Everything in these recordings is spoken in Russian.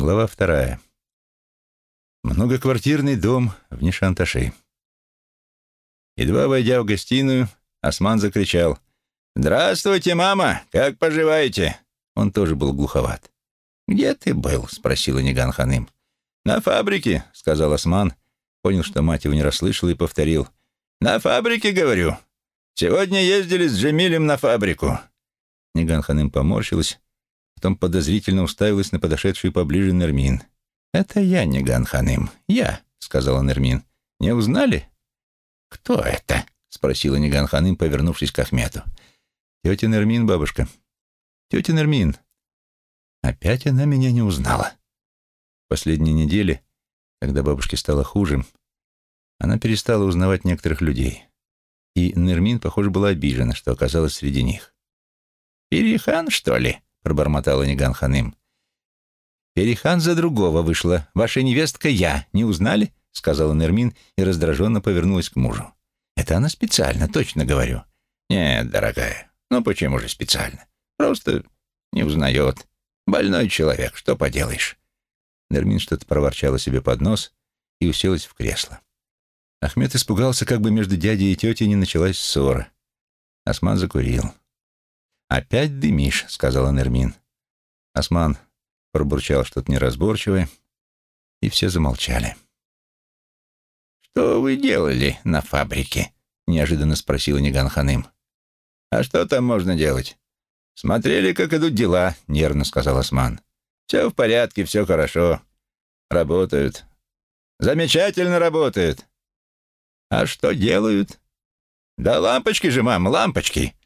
Глава вторая. Многоквартирный дом в Нишанташи. Едва войдя в гостиную, Осман закричал. «Здравствуйте, мама! Как поживаете?» Он тоже был глуховат. «Где ты был?» — спросила Ниган Ханым. «На фабрике», — сказал Осман. Понял, что мать его не расслышала и повторил. «На фабрике, говорю. Сегодня ездили с Джемилем на фабрику». Ниган Ханым поморщилась, Потом подозрительно уставилась на подошедшую поближе Нермин. «Это я, Ниган Ханым. Я», — сказала Нермин. «Не узнали?» «Кто это?» — спросила Ниган Ханым, повернувшись к Ахмету. «Тетя Нермин, бабушка. Тетя Нермин». Опять она меня не узнала. Последние недели, когда бабушке стало хуже, она перестала узнавать некоторых людей. И Нермин, похоже, была обижена, что оказалась среди них. «Перехан, что ли?» — пробормотала Ниган Ханым. «Перехан за другого вышла. Ваша невестка я. Не узнали?» — сказала Нермин и раздраженно повернулась к мужу. «Это она специально, точно говорю». «Нет, дорогая, ну почему же специально? Просто не узнает. Больной человек, что поделаешь?» Нермин что-то проворчала себе под нос и уселась в кресло. Ахмед испугался, как бы между дядей и тетей не началась ссора. Осман закурил. «Опять дымишь», — сказала Нермин. Осман пробурчал что-то неразборчивое, и все замолчали. «Что вы делали на фабрике?» — неожиданно спросила Ниган Ханым. «А что там можно делать?» «Смотрели, как идут дела», — нервно сказал Осман. «Все в порядке, все хорошо. Работают. Замечательно работают. А что делают?» «Да лампочки же, мам, лампочки!»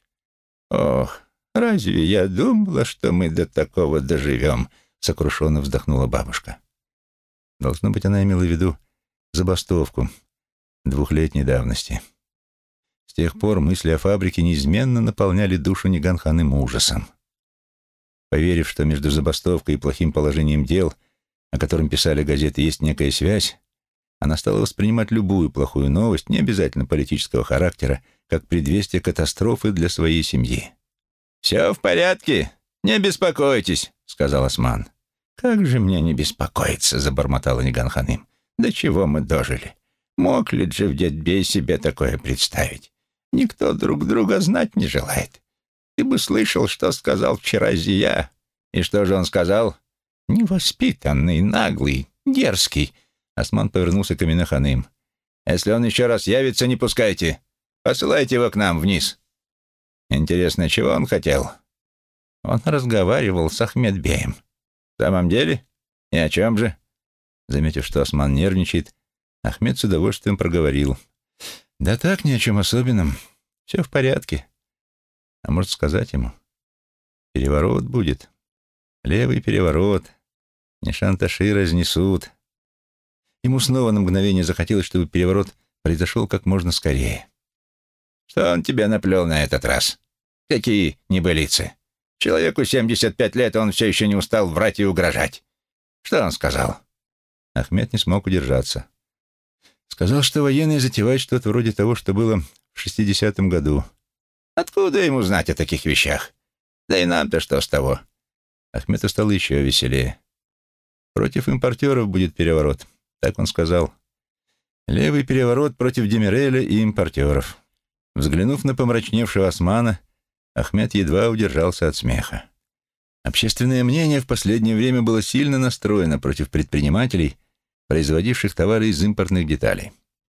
«Ох, «Разве я думала, что мы до такого доживем?» — сокрушенно вздохнула бабушка. Должно быть, она имела в виду забастовку двухлетней давности. С тех пор мысли о фабрике неизменно наполняли душу Ниганханым ужасом. Поверив, что между забастовкой и плохим положением дел, о котором писали газеты, есть некая связь, она стала воспринимать любую плохую новость, не обязательно политического характера, как предвестие катастрофы для своей семьи. «Все в порядке, не беспокойтесь», — сказал Осман. «Как же мне не беспокоиться», — забормотала Ниган Ханым. «До чего мы дожили? Мог ли Джевдетбей себе такое представить? Никто друг друга знать не желает. Ты бы слышал, что сказал вчера Зия. И что же он сказал? Невоспитанный, наглый, дерзкий». Осман повернулся к Аминаханым. «Если он еще раз явится, не пускайте. Посылайте его к нам вниз». Интересно, чего он хотел? Он разговаривал с Ахмедбеем. В самом деле? И о чем же? Заметив, что Осман нервничает, Ахмед с удовольствием проговорил. Да так, ни о чем особенном. Все в порядке. А может сказать ему? Переворот будет. Левый переворот. Нишанташи разнесут. Ему снова на мгновение захотелось, чтобы переворот произошел как можно скорее. Что он тебе наплел на этот раз? Какие небылицы? Человеку 75 лет, он все еще не устал врать и угрожать. Что он сказал?» Ахмед не смог удержаться. Сказал, что военные затевают что-то вроде того, что было в 60-м году. «Откуда ему знать о таких вещах? Да и нам-то что с того?» Ахмету стало еще веселее. «Против импортеров будет переворот», — так он сказал. «Левый переворот против Демиреля и импортеров». Взглянув на помрачневшего османа, Ахмед едва удержался от смеха. Общественное мнение в последнее время было сильно настроено против предпринимателей, производивших товары из импортных деталей,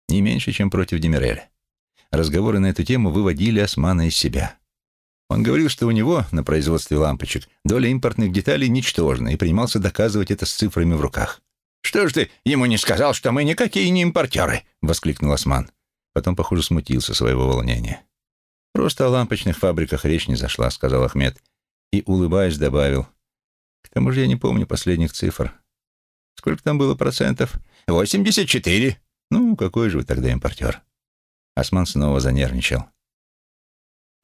не меньше, чем против Демиреля. Разговоры на эту тему выводили Османа из себя. Он говорил, что у него на производстве лампочек доля импортных деталей ничтожна, и принимался доказывать это с цифрами в руках. «Что ж ты ему не сказал, что мы никакие не импортеры?» — воскликнул Осман. Потом, похоже, смутился своего волнения. «Просто о лампочных фабриках речь не зашла», — сказал Ахмед. И, улыбаясь, добавил. «К тому же я не помню последних цифр. Сколько там было процентов?» «Восемьдесят четыре». «Ну, какой же вы тогда импортер?» Осман снова занервничал.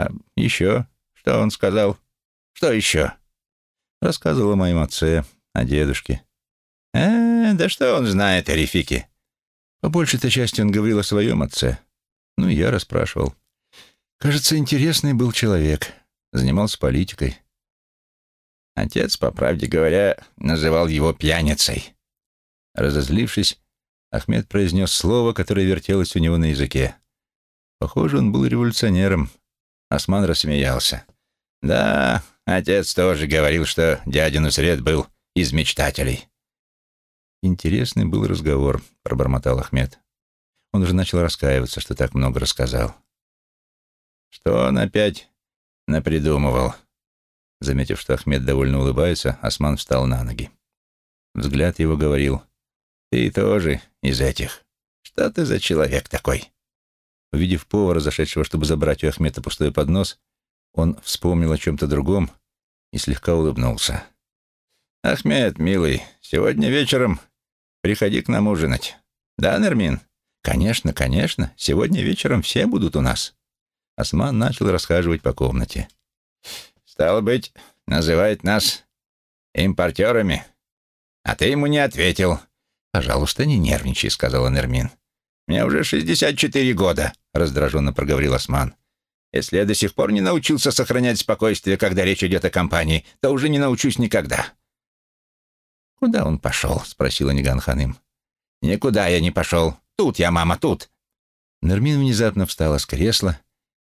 «А еще? Что он сказал? Что еще?» Рассказывал о моем отце, о дедушке. «Э, да что он знает о Рефике?» По большей-то части он говорил о своем отце. Ну, я расспрашивал. Кажется, интересный был человек. Занимался политикой. Отец, по правде говоря, называл его пьяницей. Разозлившись, Ахмед произнес слово, которое вертелось у него на языке. Похоже, он был революционером. Осман рассмеялся. «Да, отец тоже говорил, что дядя Нусред был из мечтателей». «Интересный был разговор», — пробормотал Ахмед. Он уже начал раскаиваться, что так много рассказал. «Что он опять напридумывал?» Заметив, что Ахмед довольно улыбается, Осман встал на ноги. Взгляд его говорил, «Ты тоже из этих. Что ты за человек такой?» Увидев повара, зашедшего, чтобы забрать у Ахмеда пустой поднос, он вспомнил о чем-то другом и слегка улыбнулся. «Ахмед, милый, сегодня вечером приходи к нам ужинать. Да, Нермин?» «Конечно, конечно. Сегодня вечером все будут у нас». Осман начал расхаживать по комнате. «Стало быть, называет нас импортерами. А ты ему не ответил». «Пожалуйста, не нервничай», — сказала Нермин. «Мне уже 64 года», — раздраженно проговорил Осман. «Если я до сих пор не научился сохранять спокойствие, когда речь идет о компании, то уже не научусь никогда». «Куда он пошел?» — спросила Ниган Ханым. «Никуда я не пошел. Тут я, мама, тут». Нермин внезапно встала с кресла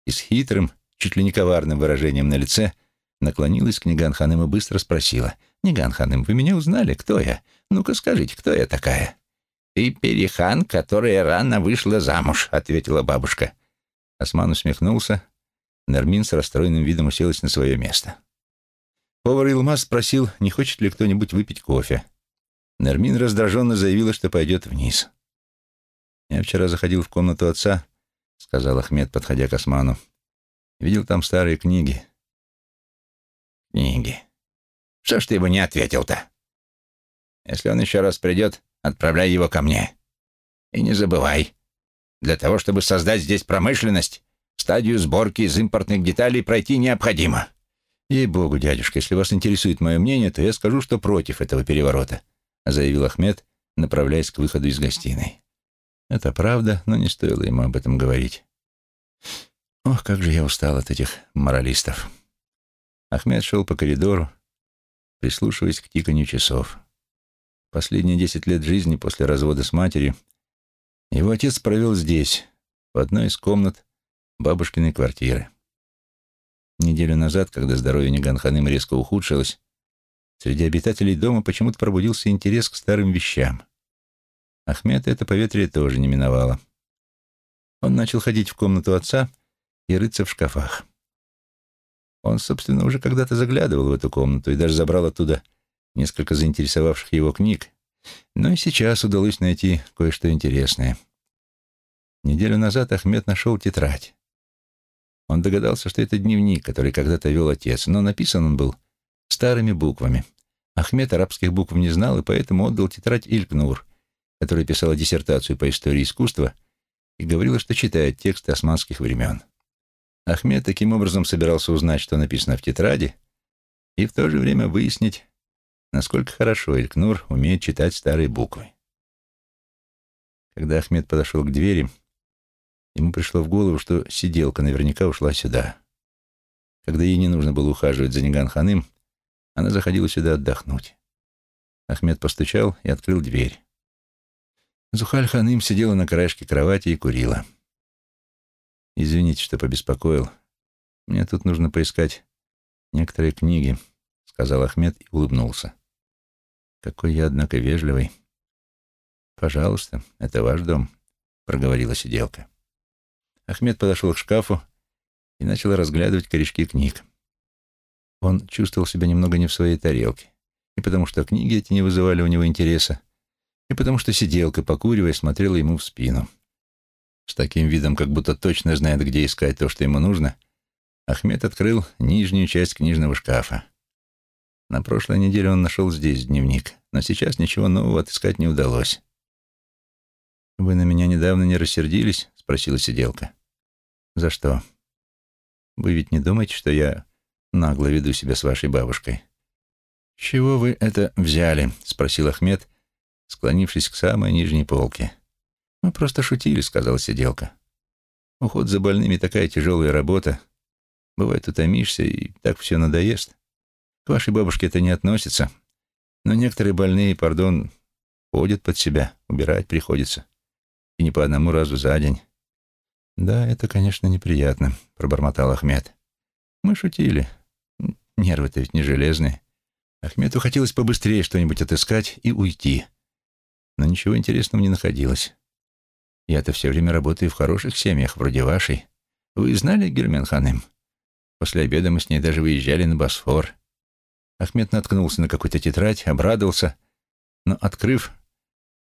и с хитрым, чуть ли не коварным выражением на лице наклонилась к Ниган Ханым и быстро спросила. «Ниган Ханым, вы меня узнали? Кто я? Ну-ка скажите, кто я такая?» «Ты перехан, которая рано вышла замуж», — ответила бабушка. Осман усмехнулся. Нермин с расстроенным видом уселась на свое место. Повар Илмаз спросил, не хочет ли кто-нибудь выпить кофе. Нермин раздраженно заявила, что пойдет вниз. «Я вчера заходил в комнату отца», — сказал Ахмед, подходя к Осману. «Видел там старые книги». «Книги? Что ж ты ему не ответил-то? Если он еще раз придет, Отправляй его ко мне. И не забывай, для того, чтобы создать здесь промышленность, стадию сборки из импортных деталей пройти необходимо. Ей-богу, дядюшка, если вас интересует мое мнение, то я скажу, что против этого переворота, заявил Ахмед, направляясь к выходу из гостиной. Это правда, но не стоило ему об этом говорить. Ох, как же я устал от этих моралистов. Ахмед шел по коридору, прислушиваясь к тиканью часов. Последние десять лет жизни после развода с матерью его отец провел здесь, в одной из комнат бабушкиной квартиры. Неделю назад, когда здоровье Ниганханым резко ухудшилось, среди обитателей дома почему-то пробудился интерес к старым вещам. Ахмед это поветрие тоже не миновало. Он начал ходить в комнату отца и рыться в шкафах. Он, собственно, уже когда-то заглядывал в эту комнату и даже забрал оттуда несколько заинтересовавших его книг, но и сейчас удалось найти кое-что интересное. Неделю назад Ахмед нашел тетрадь. Он догадался, что это дневник, который когда-то вел отец, но написан он был старыми буквами. Ахмед арабских букв не знал и поэтому отдал тетрадь Илькнур, которая писала диссертацию по истории искусства и говорила, что читает тексты османских времен. Ахмед таким образом собирался узнать, что написано в тетради, и в то же время выяснить, насколько хорошо Элькнур умеет читать старые буквы. Когда Ахмед подошел к двери, ему пришло в голову, что сиделка наверняка ушла сюда. Когда ей не нужно было ухаживать за Ниган-ханым, она заходила сюда отдохнуть. Ахмед постучал и открыл дверь. Зухаль-ханым сидела на краешке кровати и курила. «Извините, что побеспокоил. Мне тут нужно поискать некоторые книги», — сказал Ахмед и улыбнулся. Какой я, однако, вежливый. Пожалуйста, это ваш дом, проговорила сиделка. Ахмед подошел к шкафу и начал разглядывать корешки книг. Он чувствовал себя немного не в своей тарелке, и потому что книги эти не вызывали у него интереса, и потому что сиделка, покуривая, смотрела ему в спину. С таким видом, как будто точно знает, где искать то, что ему нужно, Ахмед открыл нижнюю часть книжного шкафа. На прошлой неделе он нашел здесь дневник, но сейчас ничего нового отыскать не удалось. «Вы на меня недавно не рассердились?» — спросила сиделка. «За что? Вы ведь не думаете, что я нагло веду себя с вашей бабушкой?» «С чего вы это взяли?» — спросил Ахмед, склонившись к самой нижней полке. «Мы просто шутили», — сказала сиделка. «Уход за больными — такая тяжелая работа. Бывает, утомишься, и так все надоест. К вашей бабушке это не относится, но некоторые больные, пардон, ходят под себя, убирать приходится. И не по одному разу за день. «Да, это, конечно, неприятно», — пробормотал Ахмед. «Мы шутили. Нервы-то ведь не железные». Ахмету хотелось побыстрее что-нибудь отыскать и уйти. Но ничего интересного не находилось. Я-то все время работаю в хороших семьях, вроде вашей. Вы знали Гельмен Ханым? После обеда мы с ней даже выезжали на Босфор. Ахмед наткнулся на какую-то тетрадь, обрадовался, но, открыв,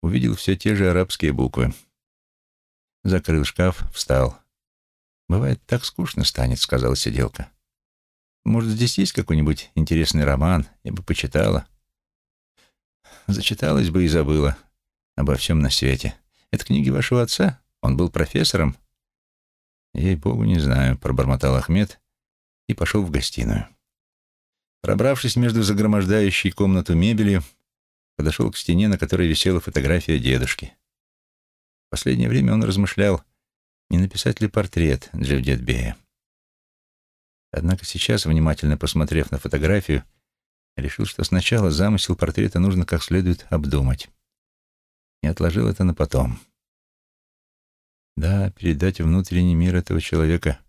увидел все те же арабские буквы. Закрыл шкаф, встал. «Бывает, так скучно станет», — сказала сиделка. «Может, здесь есть какой-нибудь интересный роман? Я бы почитала». Зачиталась бы и забыла обо всем на свете. Это книги вашего отца? Он был профессором?» «Ей-богу, не знаю», — пробормотал Ахмед и пошел в гостиную. Пробравшись между загромождающей комнату мебелью, подошел к стене, на которой висела фотография дедушки. Последнее время он размышлял, не написать ли портрет Джевдетбея. Однако сейчас, внимательно посмотрев на фотографию, решил, что сначала замысел портрета нужно как следует обдумать и отложил это на потом. Да, передать внутренний мир этого человека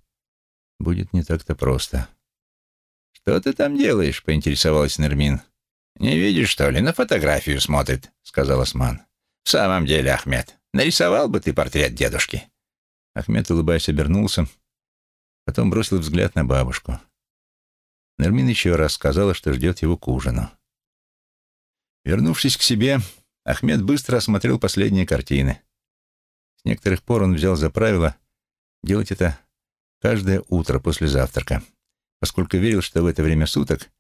будет не так-то просто. «Что ты там делаешь?» — поинтересовалась Нермин. «Не видишь, что ли? На фотографию смотрит», — сказал Осман. «В самом деле, Ахмед, нарисовал бы ты портрет дедушки?» Ахмед, улыбаясь, обернулся, потом бросил взгляд на бабушку. Нермин еще раз сказала, что ждет его к ужину. Вернувшись к себе, Ахмед быстро осмотрел последние картины. С некоторых пор он взял за правило делать это каждое утро после завтрака, поскольку верил, что в это время суток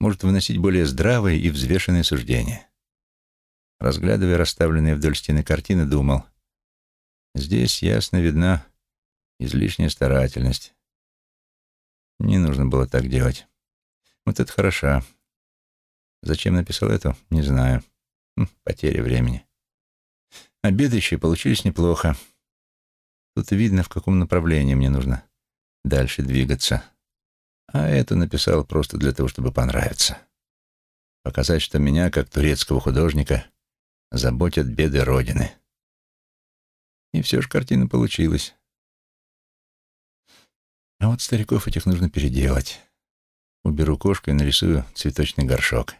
может выносить более здравые и взвешенные суждения. Разглядывая расставленные вдоль стены картины, думал, здесь ясно видна излишняя старательность. Не нужно было так делать. Вот это хороша. Зачем написал это, не знаю. Хм, потеря времени. Обеды еще получились неплохо. Тут видно, в каком направлении мне нужно дальше двигаться. А это написал просто для того, чтобы понравиться. Показать, что меня, как турецкого художника, заботят беды Родины. И все же картина получилась. А вот стариков этих нужно переделать. Уберу кошку и нарисую цветочный горшок.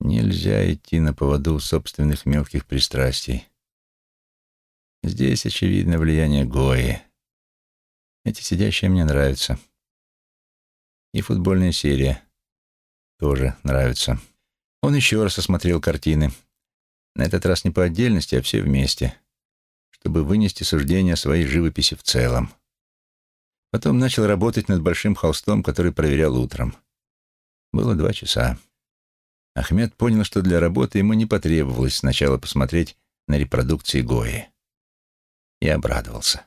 Нельзя идти на поводу собственных мелких пристрастий. Здесь, очевидно, влияние Гои. Эти сидящие мне нравятся. И футбольная серия тоже нравится. Он еще раз осмотрел картины. На этот раз не по отдельности, а все вместе, чтобы вынести суждение о своей живописи в целом. Потом начал работать над большим холстом, который проверял утром. Было два часа. Ахмед понял, что для работы ему не потребовалось сначала посмотреть на репродукции Гои. И обрадовался.